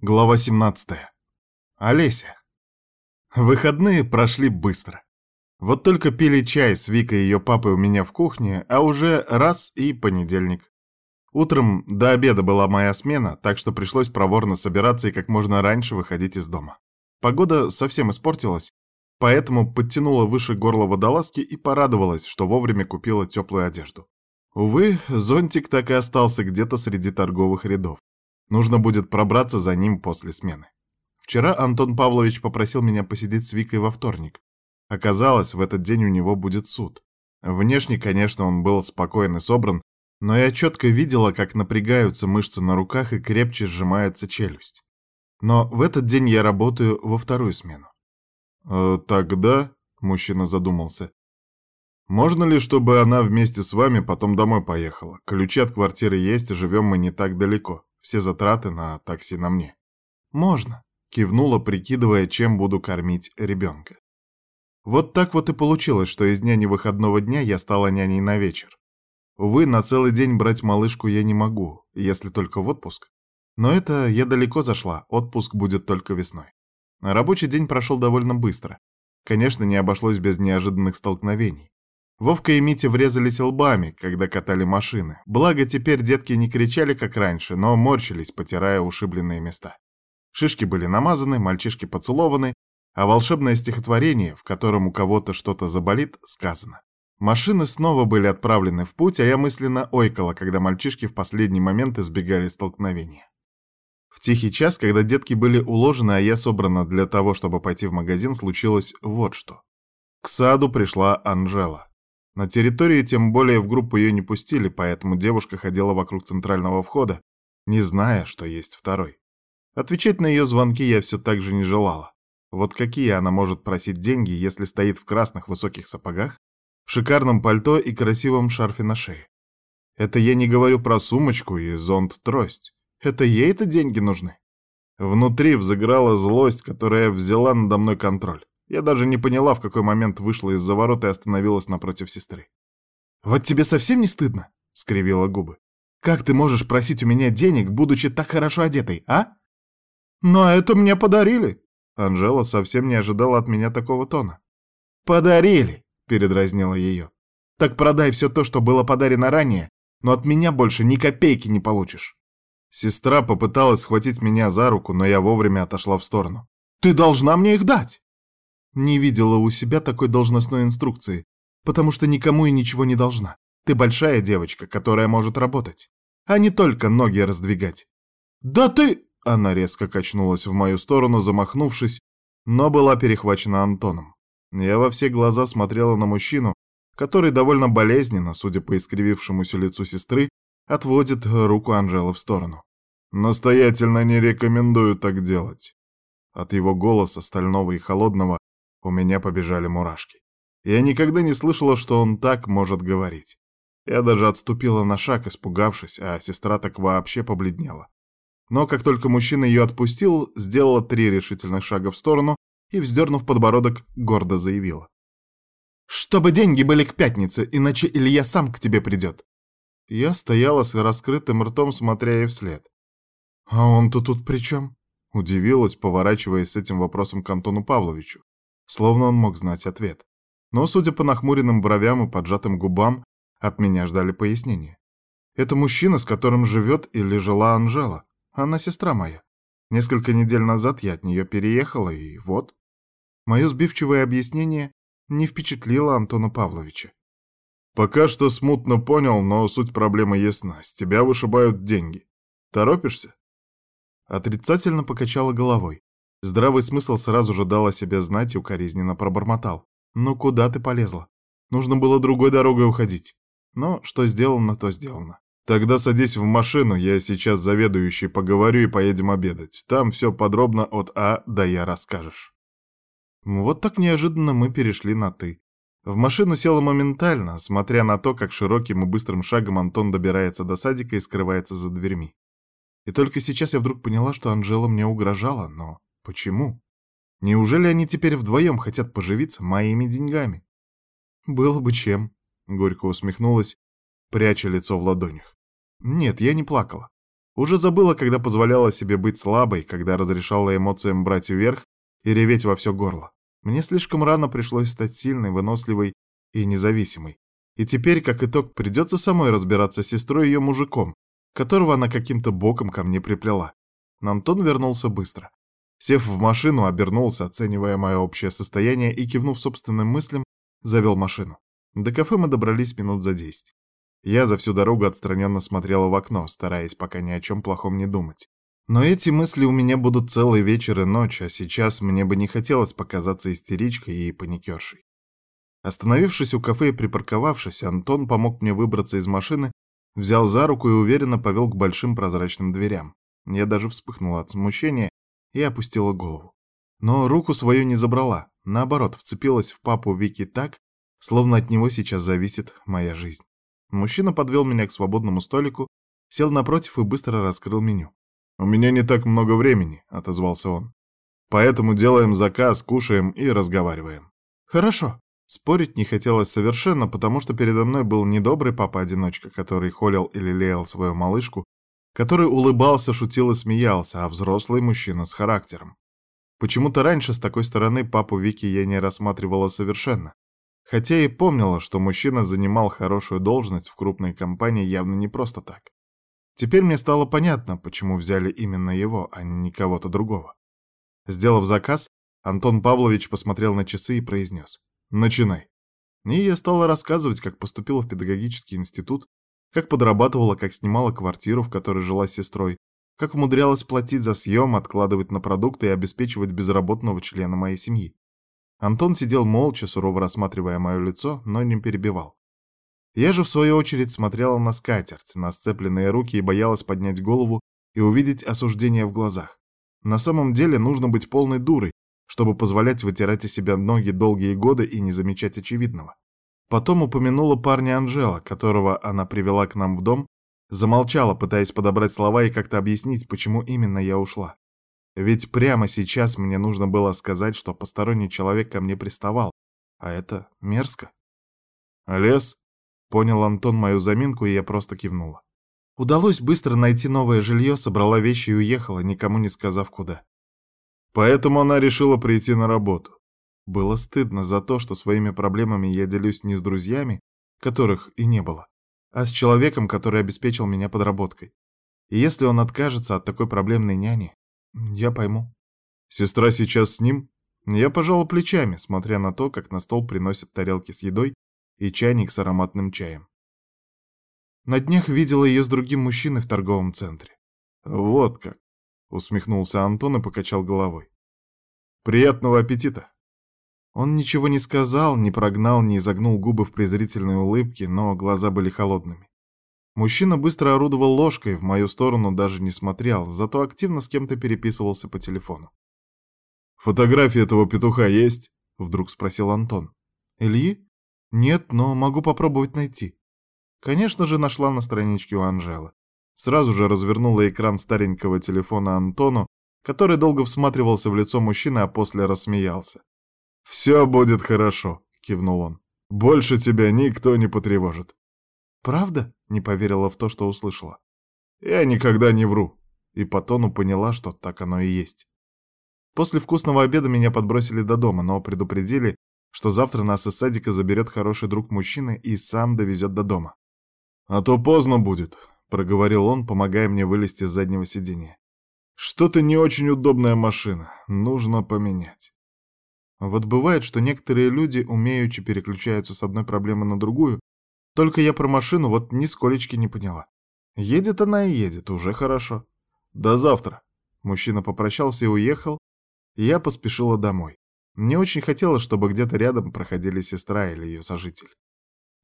Глава 17. Олеся. Выходные прошли быстро. Вот только пили чай с Викой и ее папой у меня в кухне, а уже раз и понедельник. Утром до обеда была моя смена, так что пришлось проворно собираться и как можно раньше выходить из дома. Погода совсем испортилась, поэтому подтянула выше горла водолазки и порадовалась, что вовремя купила теплую одежду. Увы, зонтик так и остался где-то среди торговых рядов. Нужно будет пробраться за ним после смены. Вчера Антон Павлович попросил меня посидеть с Викой во вторник. Оказалось, в этот день у него будет суд. Внешне, конечно, он был спокоен и собран, но я четко видела, как напрягаются мышцы на руках и крепче сжимается челюсть. Но в этот день я работаю во вторую смену. «Э, «Тогда», — мужчина задумался, — «можно ли, чтобы она вместе с вами потом домой поехала? Ключи от квартиры есть, живем мы не так далеко. Все затраты на такси на мне». «Можно», — кивнула, прикидывая, чем буду кормить ребенка. Вот так вот и получилось, что из няни выходного дня я стала няней на вечер. Увы, на целый день брать малышку я не могу, если только в отпуск. Но это я далеко зашла, отпуск будет только весной. Рабочий день прошел довольно быстро. Конечно, не обошлось без неожиданных столкновений. Вовка и Митя врезались лбами, когда катали машины. Благо, теперь детки не кричали, как раньше, но морщились, потирая ушибленные места. Шишки были намазаны, мальчишки поцелованы, а волшебное стихотворение, в котором у кого-то что-то заболит, сказано. Машины снова были отправлены в путь, а я мысленно ойкала, когда мальчишки в последний момент избегали столкновения. В тихий час, когда детки были уложены, а я собрана для того, чтобы пойти в магазин, случилось вот что. К саду пришла Анжела. На территории, тем более в группу ее не пустили, поэтому девушка ходила вокруг центрального входа, не зная, что есть второй. Отвечать на ее звонки я все так же не желала. Вот какие она может просить деньги, если стоит в красных высоких сапогах, в шикарном пальто и красивом шарфе на шее? Это я не говорю про сумочку и зонт-трость. Это ей-то деньги нужны. Внутри взыграла злость, которая взяла надо мной контроль. Я даже не поняла, в какой момент вышла из-за ворот и остановилась напротив сестры. «Вот тебе совсем не стыдно?» — скривила губы. «Как ты можешь просить у меня денег, будучи так хорошо одетой, а?» «Но это мне подарили!» Анжела совсем не ожидала от меня такого тона. «Подарили!» — передразнила ее. «Так продай все то, что было подарено ранее, но от меня больше ни копейки не получишь». Сестра попыталась схватить меня за руку, но я вовремя отошла в сторону. «Ты должна мне их дать!» Не видела у себя такой должностной инструкции, потому что никому и ничего не должна. Ты большая девочка, которая может работать, а не только ноги раздвигать. «Да ты...» Она резко качнулась в мою сторону, замахнувшись, но была перехвачена Антоном. Я во все глаза смотрела на мужчину, который довольно болезненно, судя по искривившемуся лицу сестры, отводит руку Анжелы в сторону. «Настоятельно не рекомендую так делать». От его голоса, стального и холодного, у меня побежали мурашки. Я никогда не слышала, что он так может говорить. Я даже отступила на шаг, испугавшись, а сестра так вообще побледнела. Но как только мужчина ее отпустил, сделала три решительных шага в сторону и, вздернув подбородок, гордо заявила. «Чтобы деньги были к пятнице, иначе Илья сам к тебе придет». Я стояла с раскрытым ртом, смотря ей вслед. «А он-то тут при чем?» Удивилась, поворачиваясь с этим вопросом к Антону Павловичу словно он мог знать ответ. Но, судя по нахмуренным бровям и поджатым губам, от меня ждали пояснения. Это мужчина, с которым живет или жила Анжела. Она сестра моя. Несколько недель назад я от нее переехала, и вот. Мое сбивчивое объяснение не впечатлило Антона Павловича. «Пока что смутно понял, но суть проблемы ясна. С тебя вышибают деньги. Торопишься?» Отрицательно покачала головой. Здравый смысл сразу же дал о себе знать и укоризненно пробормотал. «Ну куда ты полезла? Нужно было другой дорогой уходить». Но что сделано, то сделано. «Тогда садись в машину, я сейчас заведующий поговорю и поедем обедать. Там все подробно от А до Я расскажешь». Вот так неожиданно мы перешли на «ты». В машину села моментально, смотря на то, как широким и быстрым шагом Антон добирается до садика и скрывается за дверьми. И только сейчас я вдруг поняла, что Анжела мне угрожала, но Почему? Неужели они теперь вдвоем хотят поживиться моими деньгами? Было бы чем, — горько усмехнулась, пряча лицо в ладонях. Нет, я не плакала. Уже забыла, когда позволяла себе быть слабой, когда разрешала эмоциям брать вверх и реветь во все горло. Мне слишком рано пришлось стать сильной, выносливой и независимой. И теперь, как итог, придется самой разбираться с сестрой и ее мужиком, которого она каким-то боком ко мне приплела. Антон вернулся быстро. Сев в машину, обернулся, оценивая мое общее состояние и, кивнув собственным мыслям, завел машину. До кафе мы добрались минут за десять. Я за всю дорогу отстраненно смотрела в окно, стараясь пока ни о чем плохом не думать. Но эти мысли у меня будут целый вечер и ночь, а сейчас мне бы не хотелось показаться истеричкой и паникершей. Остановившись у кафе и припарковавшись, Антон помог мне выбраться из машины, взял за руку и уверенно повел к большим прозрачным дверям. Я даже вспыхнула от смущения и опустила голову. Но руку свою не забрала, наоборот, вцепилась в папу Вики так, словно от него сейчас зависит моя жизнь. Мужчина подвел меня к свободному столику, сел напротив и быстро раскрыл меню. «У меня не так много времени», — отозвался он. «Поэтому делаем заказ, кушаем и разговариваем». «Хорошо». Спорить не хотелось совершенно, потому что передо мной был недобрый папа-одиночка, который холил или лелеял свою малышку, который улыбался, шутил и смеялся, а взрослый мужчина с характером. Почему-то раньше с такой стороны папу Вики я не рассматривала совершенно. Хотя и помнила, что мужчина занимал хорошую должность в крупной компании явно не просто так. Теперь мне стало понятно, почему взяли именно его, а не кого-то другого. Сделав заказ, Антон Павлович посмотрел на часы и произнес «Начинай». И я стала рассказывать, как поступила в педагогический институт, как подрабатывала, как снимала квартиру, в которой жила с сестрой, как умудрялась платить за съем, откладывать на продукты и обеспечивать безработного члена моей семьи. Антон сидел молча, сурово рассматривая мое лицо, но не перебивал. Я же, в свою очередь, смотрела на скатерть, на сцепленные руки и боялась поднять голову и увидеть осуждение в глазах. На самом деле нужно быть полной дурой, чтобы позволять вытирать из себя ноги долгие годы и не замечать очевидного. Потом упомянула парня Анжела, которого она привела к нам в дом, замолчала, пытаясь подобрать слова и как-то объяснить, почему именно я ушла. Ведь прямо сейчас мне нужно было сказать, что посторонний человек ко мне приставал, а это мерзко. «Лес?» — понял Антон мою заминку, и я просто кивнула. Удалось быстро найти новое жилье, собрала вещи и уехала, никому не сказав куда. Поэтому она решила прийти на работу. Было стыдно за то, что своими проблемами я делюсь не с друзьями, которых и не было, а с человеком, который обеспечил меня подработкой. И если он откажется от такой проблемной няни, я пойму. Сестра сейчас с ним? Я пожала плечами, смотря на то, как на стол приносят тарелки с едой и чайник с ароматным чаем. На днях видела ее с другим мужчиной в торговом центре. Вот как. Усмехнулся Антон и покачал головой. Приятного аппетита. Он ничего не сказал, не прогнал, не изогнул губы в презрительной улыбке, но глаза были холодными. Мужчина быстро орудовал ложкой, в мою сторону даже не смотрел, зато активно с кем-то переписывался по телефону. «Фотография этого петуха есть?» — вдруг спросил Антон. «Ильи? Нет, но могу попробовать найти». Конечно же, нашла на страничке у Анжелы. Сразу же развернула экран старенького телефона Антону, который долго всматривался в лицо мужчины, а после рассмеялся. «Все будет хорошо», — кивнул он. «Больше тебя никто не потревожит». «Правда?» — не поверила в то, что услышала. «Я никогда не вру». И по тону поняла, что так оно и есть. После вкусного обеда меня подбросили до дома, но предупредили, что завтра нас из садика заберет хороший друг мужчины и сам довезет до дома. «А то поздно будет», — проговорил он, помогая мне вылезти с заднего сиденья. «Что-то не очень удобная машина, нужно поменять». Вот бывает, что некоторые люди умеючи переключаются с одной проблемы на другую, только я про машину вот нисколечки не поняла. Едет она и едет, уже хорошо. До завтра. Мужчина попрощался и уехал, я поспешила домой. Мне очень хотелось, чтобы где-то рядом проходили сестра или ее сожитель.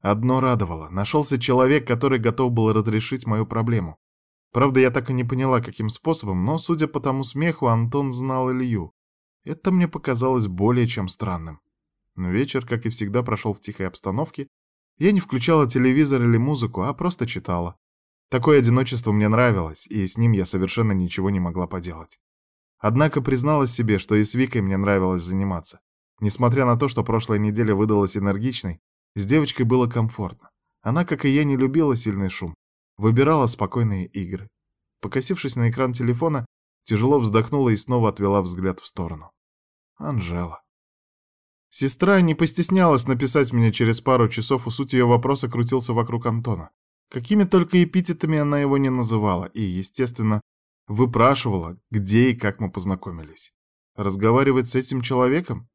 Одно радовало, нашелся человек, который готов был разрешить мою проблему. Правда, я так и не поняла, каким способом, но, судя по тому смеху, Антон знал Илью. Это мне показалось более чем странным. Но вечер, как и всегда, прошел в тихой обстановке, я не включала телевизор или музыку, а просто читала. Такое одиночество мне нравилось, и с ним я совершенно ничего не могла поделать. Однако призналась себе, что и с Викой мне нравилось заниматься. Несмотря на то, что прошлая неделя выдалась энергичной, с девочкой было комфортно. Она, как и я, не любила сильный шум, выбирала спокойные игры. Покосившись на экран телефона, тяжело вздохнула и снова отвела взгляд в сторону. Анжела. Сестра не постеснялась написать мне через пару часов, и суть ее вопроса крутился вокруг Антона. Какими только эпитетами она его не называла, и, естественно, выпрашивала, где и как мы познакомились. Разговаривать с этим человеком?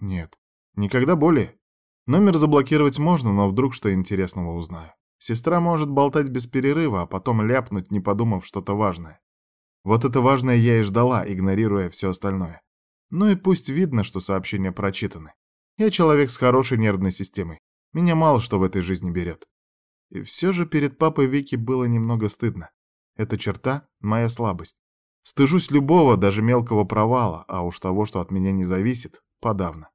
Нет, никогда более. Номер заблокировать можно, но вдруг что интересного узнаю. Сестра может болтать без перерыва, а потом ляпнуть, не подумав что-то важное. Вот это важное я и ждала, игнорируя все остальное. Ну и пусть видно, что сообщения прочитаны. Я человек с хорошей нервной системой. Меня мало что в этой жизни берет. И все же перед папой Вики было немного стыдно. Эта черта — моя слабость. Стыжусь любого, даже мелкого провала, а уж того, что от меня не зависит, подавно.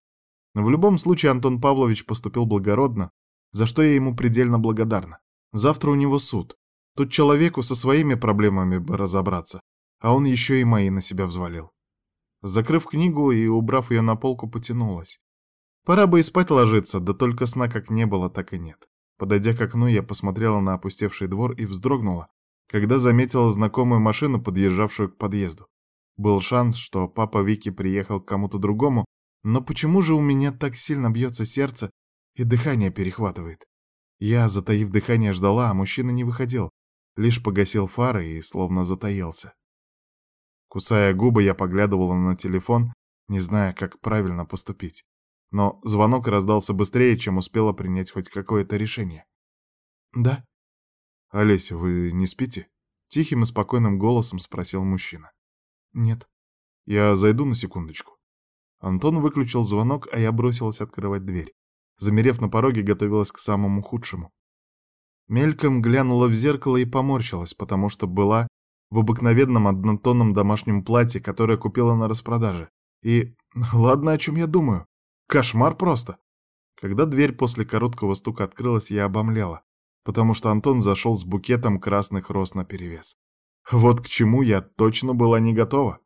Но в любом случае Антон Павлович поступил благородно, за что я ему предельно благодарна. Завтра у него суд. Тут человеку со своими проблемами бы разобраться, а он еще и мои на себя взвалил. Закрыв книгу и убрав ее на полку, потянулась. Пора бы и спать ложиться, да только сна как не было, так и нет. Подойдя к окну, я посмотрела на опустевший двор и вздрогнула, когда заметила знакомую машину, подъезжавшую к подъезду. Был шанс, что папа Вики приехал к кому-то другому, но почему же у меня так сильно бьется сердце и дыхание перехватывает? Я, затаив дыхание, ждала, а мужчина не выходил, лишь погасил фары и словно затаился. Кусая губы, я поглядывала на телефон, не зная, как правильно поступить но звонок раздался быстрее, чем успела принять хоть какое-то решение. «Да». «Олеся, вы не спите?» — тихим и спокойным голосом спросил мужчина. «Нет». «Я зайду на секундочку». Антон выключил звонок, а я бросилась открывать дверь. Замерев на пороге, готовилась к самому худшему. Мельком глянула в зеркало и поморщилась, потому что была в обыкновенном однотонном домашнем платье, которое купила на распродаже. И ладно, о чем я думаю. Кошмар просто. Когда дверь после короткого стука открылась, я обомлела, потому что Антон зашел с букетом красных роз наперевес. Вот к чему я точно была не готова.